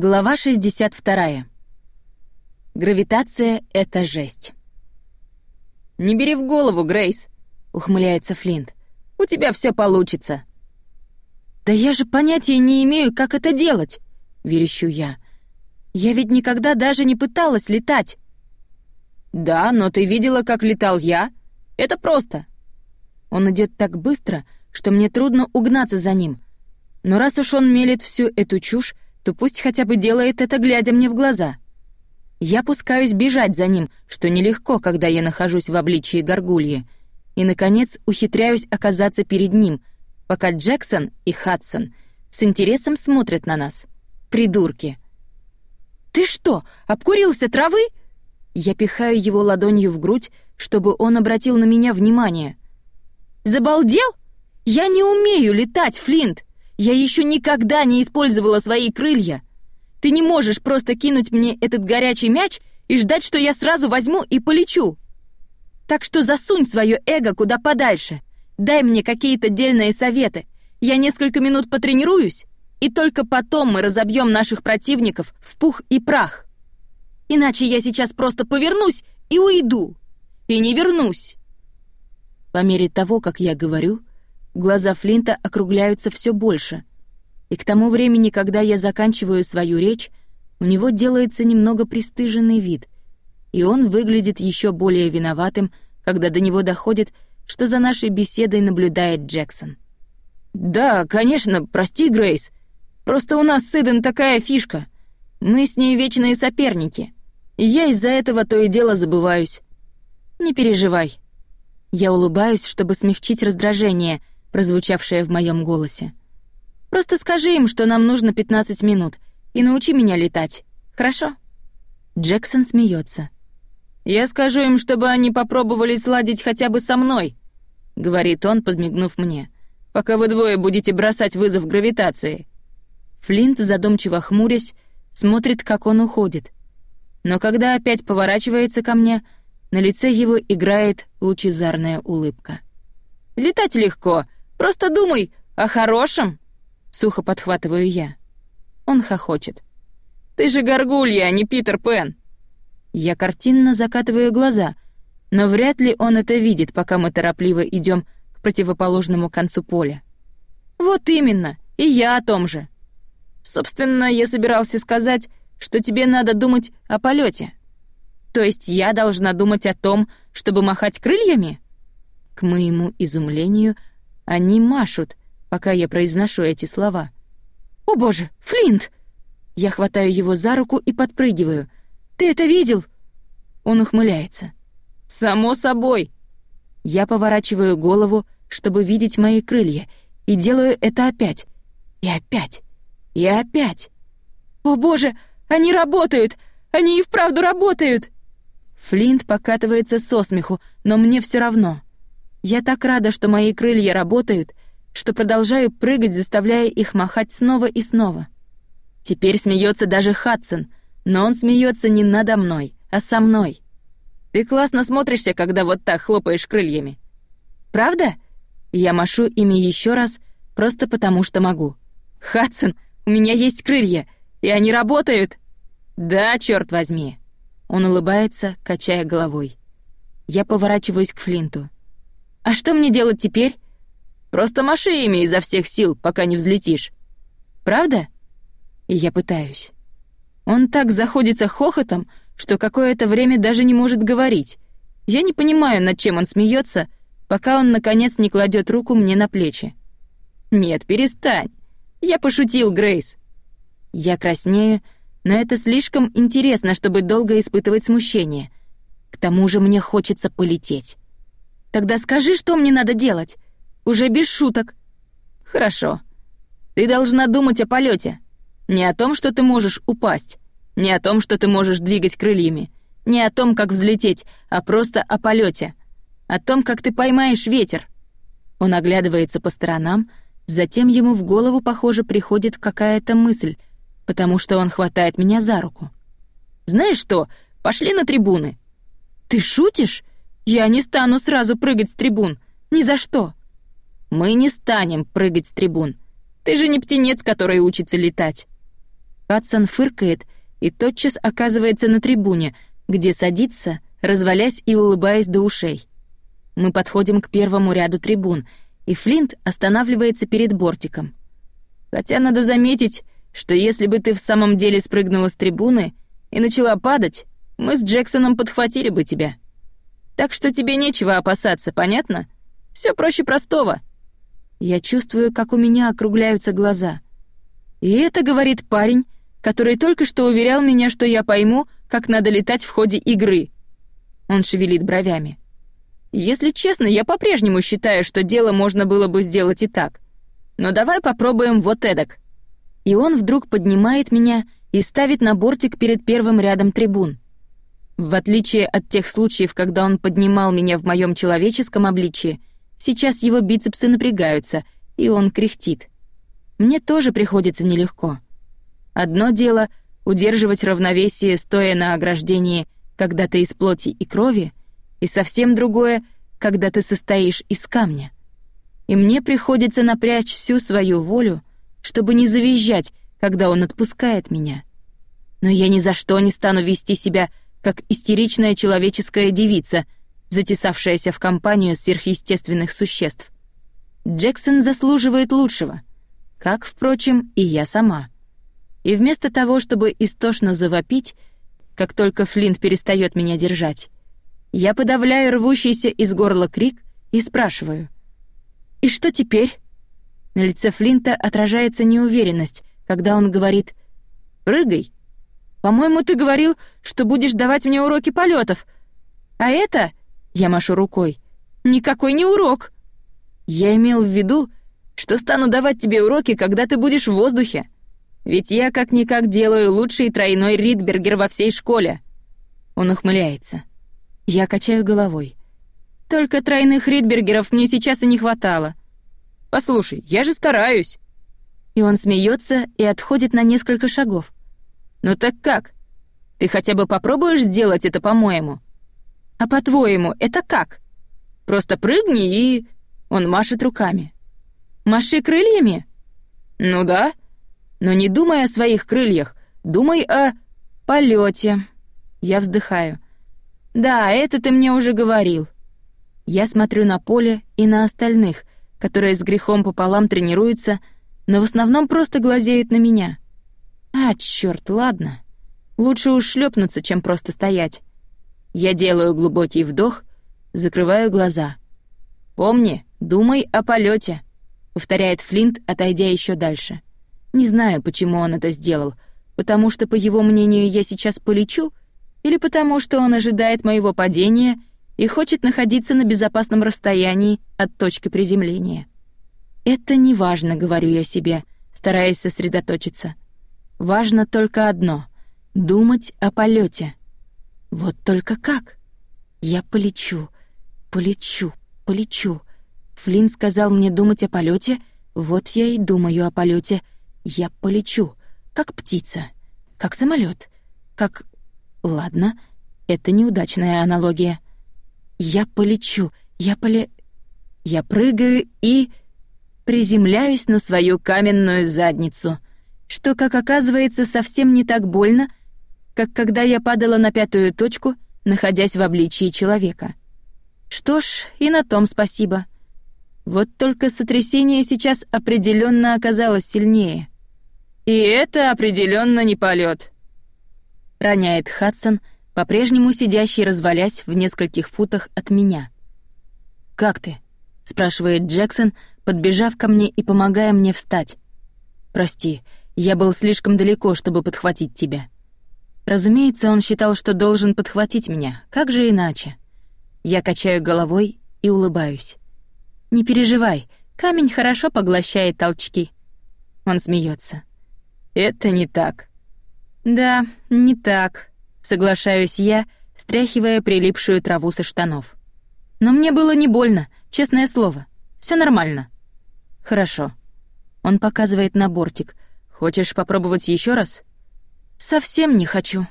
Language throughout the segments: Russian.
Глава 62. Гравитация — это жесть. «Не бери в голову, Грейс», — ухмыляется Флинт. «У тебя все получится». «Да я же понятия не имею, как это делать», — верещу я. «Я ведь никогда даже не пыталась летать». «Да, но ты видела, как летал я. Это просто». Он идет так быстро, что мне трудно угнаться за ним. Но раз уж он мелет всю эту чушь, то пусть хотя бы делает это, глядя мне в глаза. Я пускаюсь бежать за ним, что нелегко, когда я нахожусь в обличии горгульи, и, наконец, ухитряюсь оказаться перед ним, пока Джексон и Хадсон с интересом смотрят на нас. Придурки. «Ты что, обкурился травы?» Я пихаю его ладонью в грудь, чтобы он обратил на меня внимание. «Забалдел? Я не умею летать, Флинт!» Я еще никогда не использовала свои крылья. Ты не можешь просто кинуть мне этот горячий мяч и ждать, что я сразу возьму и полечу. Так что засунь свое эго куда подальше. Дай мне какие-то дельные советы. Я несколько минут потренируюсь, и только потом мы разобьем наших противников в пух и прах. Иначе я сейчас просто повернусь и уйду. И не вернусь. По мере того, как я говорю, Глаза Флинта округляются все больше. И к тому времени, когда я заканчиваю свою речь, у него делается немного пристыженный вид, и он выглядит еще более виноватым, когда до него доходит, что за нашей беседой наблюдает Джексон. «Да, конечно, прости, Грейс. Просто у нас с Иден такая фишка. Мы с ней вечные соперники. И я из-за этого то и дело забываюсь. Не переживай». Я улыбаюсь, чтобы смягчить раздражение — прозвучавшее в моем голосе. «Просто скажи им, что нам нужно 15 минут, и научи меня летать, хорошо?» Джексон смеется. «Я скажу им, чтобы они попробовали сладить хотя бы со мной», — говорит он, подмигнув мне, «пока вы двое будете бросать вызов гравитации». Флинт, задумчиво хмурясь, смотрит, как он уходит. Но когда опять поворачивается ко мне, на лице его играет лучезарная улыбка. «Летать легко», Просто думай о хорошем!» Сухо подхватываю я. Он хохочет. «Ты же горгулья, а не Питер Пен!» Я картинно закатываю глаза, но вряд ли он это видит, пока мы торопливо идем к противоположному концу поля. «Вот именно, и я о том же. Собственно, я собирался сказать, что тебе надо думать о полете. То есть я должна думать о том, чтобы махать крыльями?» К моему изумлению — они машут, пока я произношу эти слова. «О боже, Флинт!» Я хватаю его за руку и подпрыгиваю. «Ты это видел?» Он ухмыляется. «Само собой!» Я поворачиваю голову, чтобы видеть мои крылья, и делаю это опять. И опять. И опять. «О боже, они работают! Они и вправду работают!» Флинт покатывается со смеху, но мне все равно. Я так рада, что мои крылья работают, что продолжаю прыгать, заставляя их махать снова и снова. Теперь смеется даже Хадсон, но он смеется не надо мной, а со мной. Ты классно смотришься, когда вот так хлопаешь крыльями. Правда? Я машу ими еще раз, просто потому что могу. Хадсон, у меня есть крылья, и они работают. Да, черт возьми. Он улыбается, качая головой. Я поворачиваюсь к Флинту. А что мне делать теперь? Просто маши ими изо всех сил, пока не взлетишь. Правда? И я пытаюсь. Он так заходится хохотом, что какое-то время даже не может говорить. Я не понимаю, над чем он смеется, пока он наконец не кладет руку мне на плечи. Нет, перестань. Я пошутил, Грейс. Я краснею, но это слишком интересно, чтобы долго испытывать смущение. К тому же мне хочется полететь. Тогда скажи, что мне надо делать. Уже без шуток. Хорошо. Ты должна думать о полете. Не о том, что ты можешь упасть. Не о том, что ты можешь двигать крыльями. Не о том, как взлететь, а просто о полете. О том, как ты поймаешь ветер. Он оглядывается по сторонам, затем ему в голову, похоже, приходит какая-то мысль, потому что он хватает меня за руку. «Знаешь что, пошли на трибуны». «Ты шутишь?» Я не стану сразу прыгать с трибун. Ни за что. Мы не станем прыгать с трибун. Ты же не птенец, который учится летать. Хадсон фыркает и тотчас оказывается на трибуне, где садится, развалясь и улыбаясь до ушей. Мы подходим к первому ряду трибун, и Флинт останавливается перед бортиком. Хотя надо заметить, что если бы ты в самом деле спрыгнула с трибуны и начала падать, мы с Джексоном подхватили бы тебя. Так что тебе нечего опасаться, понятно? Все проще простого. Я чувствую, как у меня округляются глаза. И это говорит парень, который только что уверял меня, что я пойму, как надо летать в ходе игры. Он шевелит бровями. Если честно, я по-прежнему считаю, что дело можно было бы сделать и так. Но давай попробуем вот эдак. И он вдруг поднимает меня и ставит на бортик перед первым рядом трибун. В отличие от тех случаев, когда он поднимал меня в моем человеческом обличии, сейчас его бицепсы напрягаются, и он кряхтит. Мне тоже приходится нелегко. Одно дело — удерживать равновесие, стоя на ограждении, когда ты из плоти и крови, и совсем другое, когда ты состоишь из камня. И мне приходится напрячь всю свою волю, чтобы не завизжать, когда он отпускает меня. Но я ни за что не стану вести себя как истеричная человеческая девица, затесавшаяся в компанию сверхъестественных существ. Джексон заслуживает лучшего, как, впрочем, и я сама. И вместо того, чтобы истошно завопить, как только Флинт перестает меня держать, я подавляю рвущийся из горла крик и спрашиваю. «И что теперь?» На лице Флинта отражается неуверенность, когда он говорит «Прыгай». По-моему, ты говорил, что будешь давать мне уроки полетов. А это, я машу рукой, никакой не урок. Я имел в виду, что стану давать тебе уроки, когда ты будешь в воздухе. Ведь я как-никак делаю лучший тройной Ридбергер во всей школе. Он ухмыляется. Я качаю головой. Только тройных Ридбергеров мне сейчас и не хватало. Послушай, я же стараюсь. И он смеется и отходит на несколько шагов. «Ну так как? Ты хотя бы попробуешь сделать это по-моему?» «А по-твоему, это как?» «Просто прыгни и...» Он машет руками. «Маши крыльями?» «Ну да. Но не думай о своих крыльях, думай о полете. Я вздыхаю. «Да, это ты мне уже говорил». Я смотрю на поле и на остальных, которые с грехом пополам тренируются, но в основном просто глазеют на меня. А, черт, ладно. Лучше уж шлепнуться, чем просто стоять. Я делаю глубокий вдох, закрываю глаза. Помни, думай о полете, повторяет Флинт, отойдя еще дальше. Не знаю, почему он это сделал, потому что, по его мнению, я сейчас полечу, или потому что он ожидает моего падения и хочет находиться на безопасном расстоянии от точки приземления. Это не важно, говорю я себе, стараясь сосредоточиться. Важно только одно — думать о полете. Вот только как? Я полечу, полечу, полечу. Флинн сказал мне думать о полете, вот я и думаю о полете. Я полечу, как птица, как самолет, как... Ладно, это неудачная аналогия. Я полечу, я поле... Я прыгаю и... приземляюсь на свою каменную задницу — что, как оказывается, совсем не так больно, как когда я падала на пятую точку, находясь в обличии человека. Что ж, и на том спасибо. Вот только сотрясение сейчас определенно оказалось сильнее. И это определенно не полет. Роняет Хадсон, по-прежнему сидящий развалясь в нескольких футах от меня. «Как ты?» — спрашивает Джексон, подбежав ко мне и помогая мне встать. «Прости, я был слишком далеко, чтобы подхватить тебя. Разумеется, он считал, что должен подхватить меня, как же иначе? Я качаю головой и улыбаюсь. «Не переживай, камень хорошо поглощает толчки». Он смеется. «Это не так». «Да, не так», — соглашаюсь я, стряхивая прилипшую траву со штанов. «Но мне было не больно, честное слово. Все нормально». «Хорошо». Он показывает на бортик — Хочешь попробовать еще раз? Совсем не хочу.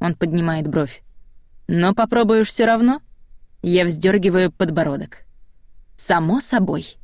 Он поднимает бровь. Но попробуешь все равно? Я вздергиваю подбородок. Само собой.